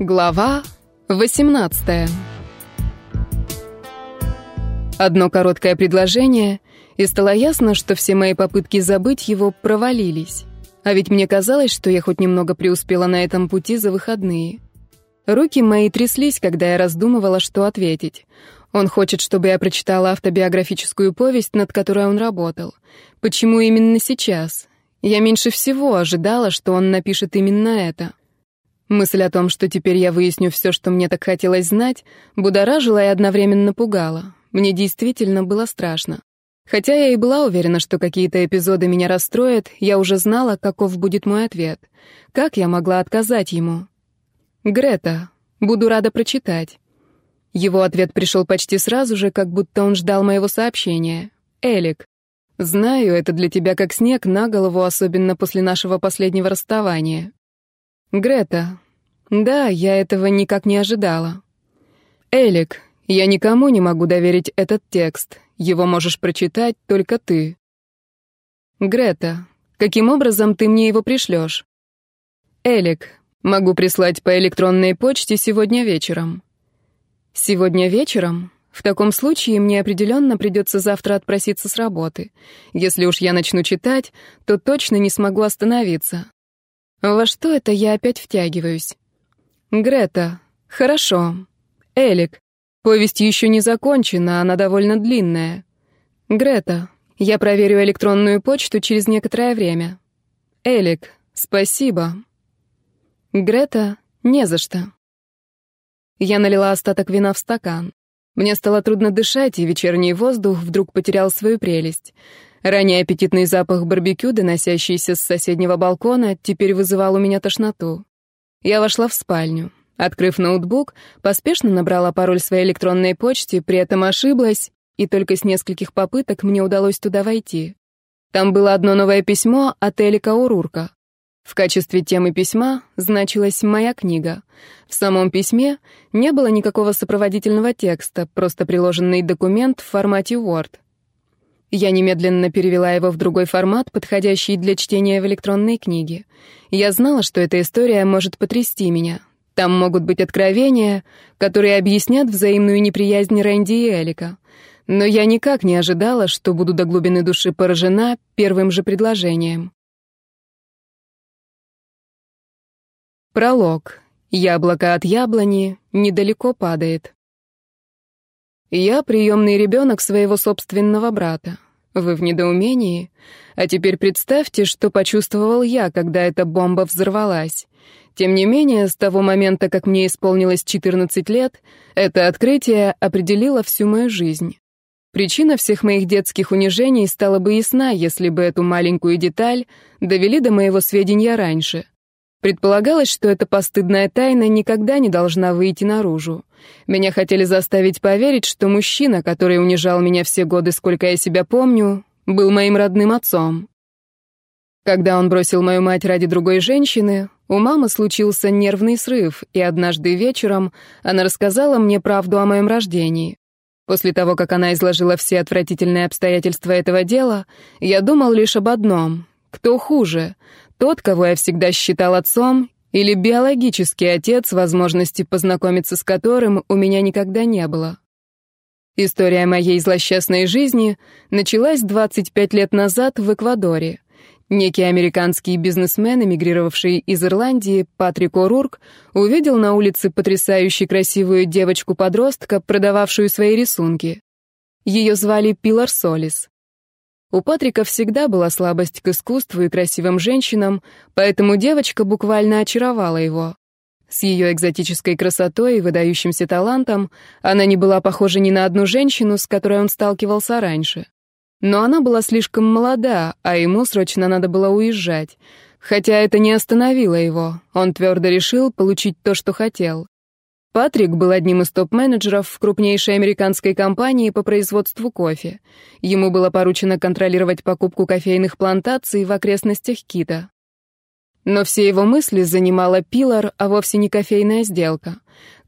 Глава 18 Одно короткое предложение, и стало ясно, что все мои попытки забыть его провалились. А ведь мне казалось, что я хоть немного преуспела на этом пути за выходные. Руки мои тряслись, когда я раздумывала, что ответить. Он хочет, чтобы я прочитала автобиографическую повесть, над которой он работал. Почему именно сейчас? Я меньше всего ожидала, что он напишет именно это. Мысль о том, что теперь я выясню все, что мне так хотелось знать, будоражила и одновременно пугала. Мне действительно было страшно. Хотя я и была уверена, что какие-то эпизоды меня расстроят, я уже знала, каков будет мой ответ. Как я могла отказать ему? «Грета, буду рада прочитать». Его ответ пришел почти сразу же, как будто он ждал моего сообщения. «Элик, знаю, это для тебя как снег на голову, особенно после нашего последнего расставания. Грета. Да, я этого никак не ожидала. Элик, я никому не могу доверить этот текст. Его можешь прочитать только ты. Грета, каким образом ты мне его пришлешь? Элик, могу прислать по электронной почте сегодня вечером. Сегодня вечером? В таком случае мне определенно придется завтра отпроситься с работы. Если уж я начну читать, то точно не смогу остановиться. Во что это я опять втягиваюсь? Грета. Хорошо. Элик. Повесть еще не закончена, она довольно длинная. Грета. Я проверю электронную почту через некоторое время. Элик. Спасибо. Грета. Не за что. Я налила остаток вина в стакан. Мне стало трудно дышать, и вечерний воздух вдруг потерял свою прелесть. Ранее аппетитный запах барбекю, доносящийся с соседнего балкона, теперь вызывал у меня тошноту. Я вошла в спальню. Открыв ноутбук, поспешно набрала пароль своей электронной почте, при этом ошиблась, и только с нескольких попыток мне удалось туда войти. Там было одно новое письмо от Элика Урурка. В качестве темы письма значилась моя книга. В самом письме не было никакого сопроводительного текста, просто приложенный документ в формате Word. Я немедленно перевела его в другой формат, подходящий для чтения в электронной книге. Я знала, что эта история может потрясти меня. Там могут быть откровения, которые объяснят взаимную неприязнь Рэнди и Элика. Но я никак не ожидала, что буду до глубины души поражена первым же предложением. Пролог. Яблоко от яблони недалеко падает. Я приемный ребенок своего собственного брата. Вы в недоумении? А теперь представьте, что почувствовал я, когда эта бомба взорвалась. Тем не менее, с того момента, как мне исполнилось 14 лет, это открытие определило всю мою жизнь. Причина всех моих детских унижений стала бы ясна, если бы эту маленькую деталь довели до моего сведения раньше. Предполагалось, что эта постыдная тайна никогда не должна выйти наружу. Меня хотели заставить поверить, что мужчина, который унижал меня все годы, сколько я себя помню, был моим родным отцом. Когда он бросил мою мать ради другой женщины, у мамы случился нервный срыв, и однажды вечером она рассказала мне правду о моем рождении. После того, как она изложила все отвратительные обстоятельства этого дела, я думал лишь об одном — кто хуже, тот, кого я всегда считал отцом, или биологический отец, возможности познакомиться с которым у меня никогда не было. История моей злосчастной жизни началась 25 лет назад в Эквадоре. Некий американский бизнесмен, эмигрировавший из Ирландии, Патрик О'Рурк, увидел на улице потрясающе красивую девочку-подростка, продававшую свои рисунки. Ее звали Пилар Солис. У Патрика всегда была слабость к искусству и красивым женщинам, поэтому девочка буквально очаровала его. С ее экзотической красотой и выдающимся талантом она не была похожа ни на одну женщину, с которой он сталкивался раньше. Но она была слишком молода, а ему срочно надо было уезжать. Хотя это не остановило его, он твердо решил получить то, что хотел. Патрик был одним из топ-менеджеров в крупнейшей американской компании по производству кофе. Ему было поручено контролировать покупку кофейных плантаций в окрестностях Кита. Но все его мысли занимала Пилар, а вовсе не кофейная сделка.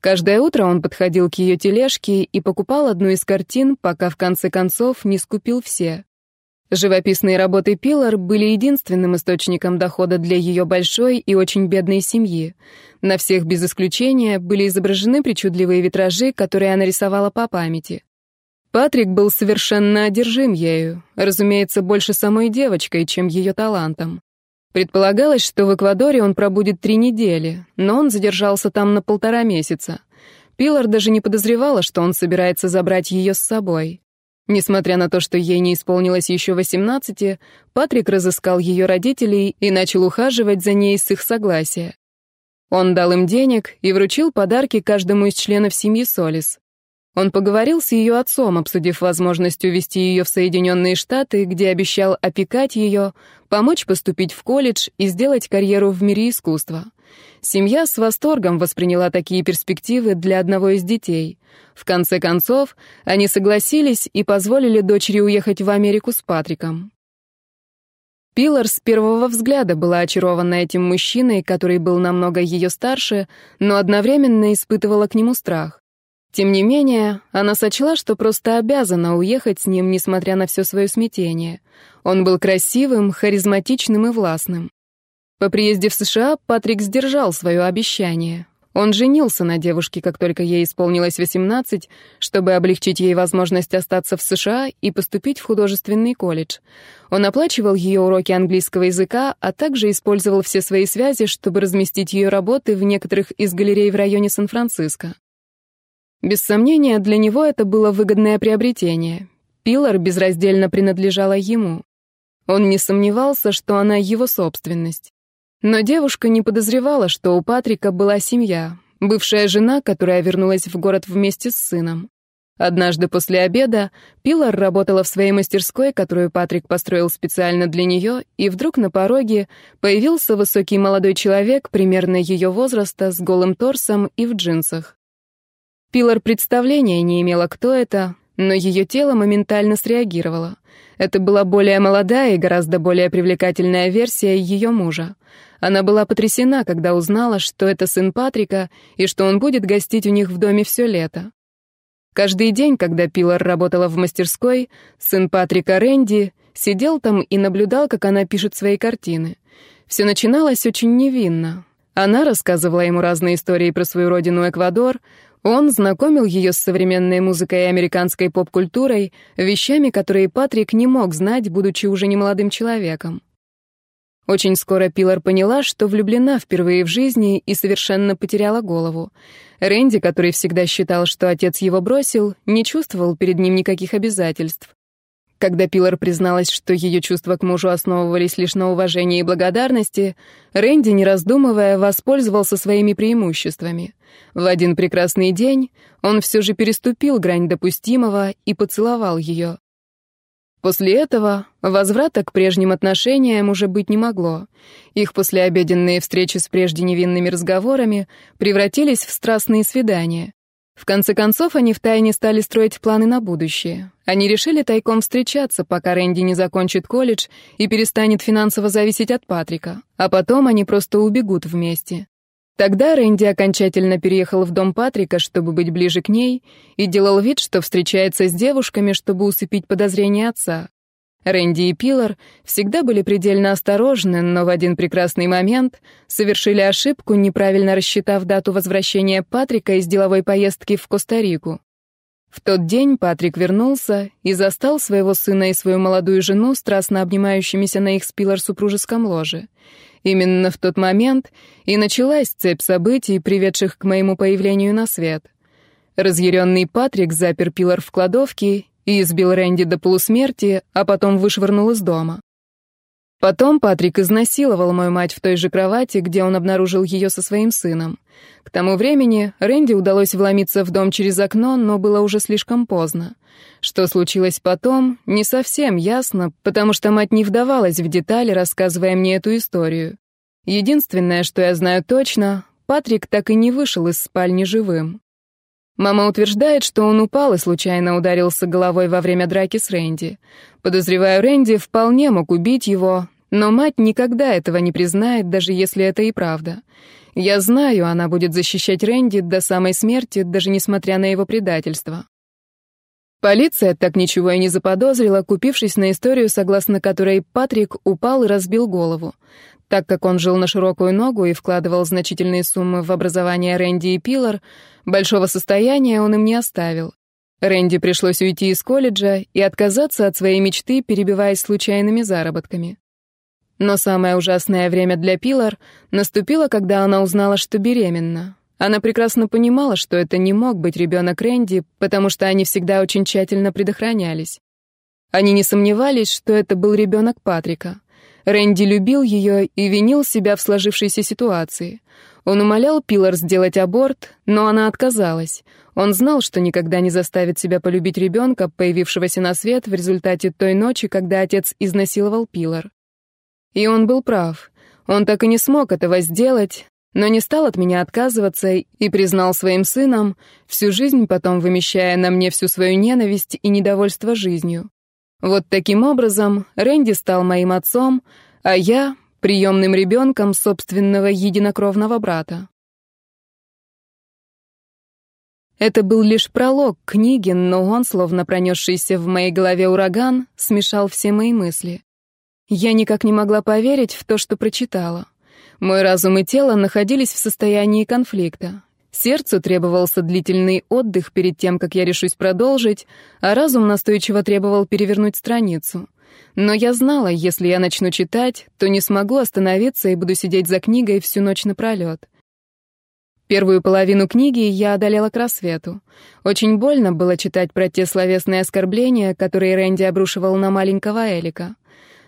Каждое утро он подходил к ее тележке и покупал одну из картин, пока в конце концов не скупил все. Живописные работы Пилар были единственным источником дохода для ее большой и очень бедной семьи. На всех без исключения были изображены причудливые витражи, которые она рисовала по памяти. Патрик был совершенно одержим ею, разумеется, больше самой девочкой, чем ее талантом. Предполагалось, что в Эквадоре он пробудет три недели, но он задержался там на полтора месяца. Пилар даже не подозревала, что он собирается забрать ее с собой. Несмотря на то, что ей не исполнилось еще 18, Патрик разыскал ее родителей и начал ухаживать за ней с их согласия. Он дал им денег и вручил подарки каждому из членов семьи Солис. Он поговорил с ее отцом, обсудив возможность увезти ее в Соединенные Штаты, где обещал опекать ее, помочь поступить в колледж и сделать карьеру в мире искусства. Семья с восторгом восприняла такие перспективы для одного из детей. В конце концов, они согласились и позволили дочери уехать в Америку с Патриком. Пилар с первого взгляда была очарована этим мужчиной, который был намного ее старше, но одновременно испытывала к нему страх. Тем не менее, она сочла, что просто обязана уехать с ним, несмотря на все свое смятение. Он был красивым, харизматичным и властным. По приезде в США Патрик сдержал свое обещание. Он женился на девушке, как только ей исполнилось 18, чтобы облегчить ей возможность остаться в США и поступить в художественный колледж. Он оплачивал ее уроки английского языка, а также использовал все свои связи, чтобы разместить ее работы в некоторых из галерей в районе Сан-Франциско. Без сомнения, для него это было выгодное приобретение. Пилар безраздельно принадлежала ему. Он не сомневался, что она его собственность. Но девушка не подозревала, что у Патрика была семья, бывшая жена, которая вернулась в город вместе с сыном. Однажды после обеда Пилар работала в своей мастерской, которую Патрик построил специально для нее, и вдруг на пороге появился высокий молодой человек примерно ее возраста с голым торсом и в джинсах. Пилар представления не имела, кто это, но ее тело моментально среагировало. Это была более молодая и гораздо более привлекательная версия ее мужа. Она была потрясена, когда узнала, что это сын Патрика и что он будет гостить у них в доме все лето. Каждый день, когда Пилар работала в мастерской, сын Патрика Рэнди сидел там и наблюдал, как она пишет свои картины. Все начиналось очень невинно. Она рассказывала ему разные истории про свою родину Эквадор, он знакомил ее с современной музыкой и американской поп-культурой, вещами, которые Патрик не мог знать, будучи уже немолодым человеком. Очень скоро Пилар поняла, что влюблена впервые в жизни и совершенно потеряла голову. Рэнди, который всегда считал, что отец его бросил, не чувствовал перед ним никаких обязательств. Когда Пилар призналась, что ее чувства к мужу основывались лишь на уважении и благодарности, Рэнди, не раздумывая, воспользовался своими преимуществами. В один прекрасный день он все же переступил грань допустимого и поцеловал ее. После этого возврата к прежним отношениям уже быть не могло. Их послеобеденные встречи с прежде невинными разговорами превратились в страстные свидания. В конце концов, они втайне стали строить планы на будущее. Они решили тайком встречаться, пока Рэнди не закончит колледж и перестанет финансово зависеть от Патрика, а потом они просто убегут вместе. Тогда Рэнди окончательно переехал в дом Патрика, чтобы быть ближе к ней, и делал вид, что встречается с девушками, чтобы усыпить подозрения отца. Рэнди и Пилар всегда были предельно осторожны, но в один прекрасный момент совершили ошибку, неправильно рассчитав дату возвращения Патрика из деловой поездки в Коста-Рику. В тот день Патрик вернулся и застал своего сына и свою молодую жену, страстно обнимающимися на их с Пилар супружеском ложе. Именно в тот момент и началась цепь событий, приведших к моему появлению на свет. Разъяренный Патрик запер Пилар в кладовке и избил Рэнди до полусмерти, а потом вышвырнул из дома. Потом Патрик изнасиловал мою мать в той же кровати, где он обнаружил ее со своим сыном. К тому времени Рэнди удалось вломиться в дом через окно, но было уже слишком поздно. Что случилось потом, не совсем ясно, потому что мать не вдавалась в детали, рассказывая мне эту историю. Единственное, что я знаю точно, Патрик так и не вышел из спальни живым. Мама утверждает, что он упал и случайно ударился головой во время драки с Рэнди. Подозреваю, Рэнди вполне мог убить его, но мать никогда этого не признает, даже если это и правда. Я знаю, она будет защищать Рэнди до самой смерти, даже несмотря на его предательство. Полиция так ничего и не заподозрила, купившись на историю, согласно которой Патрик упал и разбил голову. Так как он жил на широкую ногу и вкладывал значительные суммы в образование Рэнди и Пилар, большого состояния он им не оставил. Рэнди пришлось уйти из колледжа и отказаться от своей мечты, перебиваясь случайными заработками. Но самое ужасное время для Пилар наступило, когда она узнала, что беременна. Она прекрасно понимала, что это не мог быть ребенок Рэнди, потому что они всегда очень тщательно предохранялись. Они не сомневались, что это был ребенок Патрика. Рэнди любил ее и винил себя в сложившейся ситуации. Он умолял Пилар сделать аборт, но она отказалась. Он знал, что никогда не заставит себя полюбить ребенка, появившегося на свет в результате той ночи, когда отец изнасиловал Пилар. И он был прав. Он так и не смог этого сделать, но не стал от меня отказываться и признал своим сыном, всю жизнь потом вымещая на мне всю свою ненависть и недовольство жизнью. Вот таким образом Рэнди стал моим отцом, а я — приемным ребенком собственного единокровного брата. Это был лишь пролог книги, но он, словно пронесшийся в моей голове ураган, смешал все мои мысли. Я никак не могла поверить в то, что прочитала. Мой разум и тело находились в состоянии конфликта. Сердцу требовался длительный отдых перед тем, как я решусь продолжить, а разум настойчиво требовал перевернуть страницу. Но я знала, если я начну читать, то не смогу остановиться и буду сидеть за книгой всю ночь напролет. Первую половину книги я одолела к рассвету. Очень больно было читать про те словесные оскорбления, которые Рэнди обрушивал на маленького Элика.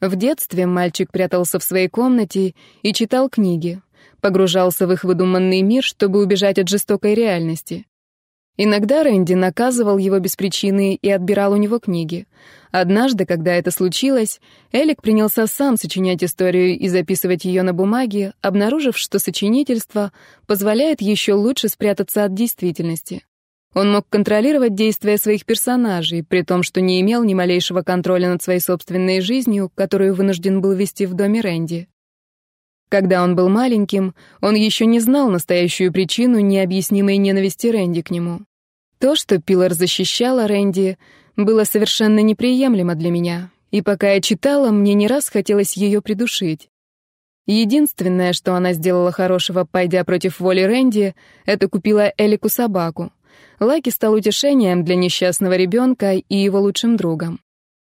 В детстве мальчик прятался в своей комнате и читал книги, погружался в их выдуманный мир, чтобы убежать от жестокой реальности. Иногда Рэнди наказывал его без причины и отбирал у него книги. Однажды, когда это случилось, Элик принялся сам сочинять историю и записывать ее на бумаге, обнаружив, что сочинительство позволяет еще лучше спрятаться от действительности. Он мог контролировать действия своих персонажей, при том, что не имел ни малейшего контроля над своей собственной жизнью, которую вынужден был вести в доме Рэнди. Когда он был маленьким, он еще не знал настоящую причину необъяснимой ненависти Рэнди к нему. То, что Пилар защищала Рэнди, было совершенно неприемлемо для меня, и пока я читала, мне не раз хотелось ее придушить. Единственное, что она сделала хорошего, пойдя против воли Рэнди, это купила Элику собаку. Лаки стал утешением для несчастного ребенка и его лучшим другом.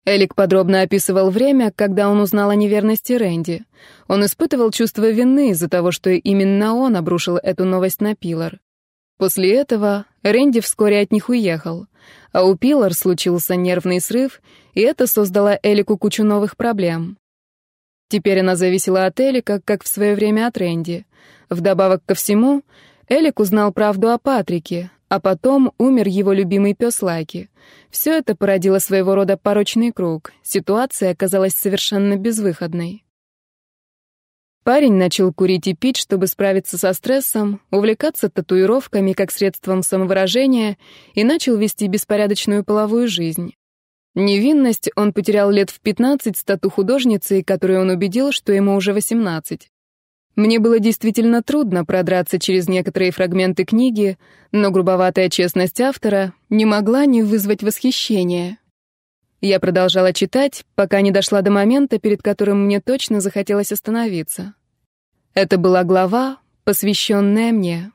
Элик подробно описывал время, когда он узнал о неверности Рэнди. Он испытывал чувство вины из-за того, что именно он обрушил эту новость на Пилар. После этого Рэнди вскоре от них уехал, а у Пилар случился нервный срыв, и это создало Элику кучу новых проблем. Теперь она зависела от Элика, как в свое время от Рэнди. Вдобавок ко всему, Элик узнал правду о Патрике, а потом умер его любимый пес Лаки. Все это породило своего рода порочный круг. Ситуация оказалась совершенно безвыходной. Парень начал курить и пить, чтобы справиться со стрессом, увлекаться татуировками как средством самовыражения и начал вести беспорядочную половую жизнь. Невинность он потерял лет в 15 с тату-художницей, которую он убедил, что ему уже 18. Мне было действительно трудно продраться через некоторые фрагменты книги, но грубоватая честность автора не могла не вызвать восхищения. Я продолжала читать, пока не дошла до момента, перед которым мне точно захотелось остановиться. Это была глава, посвященная мне.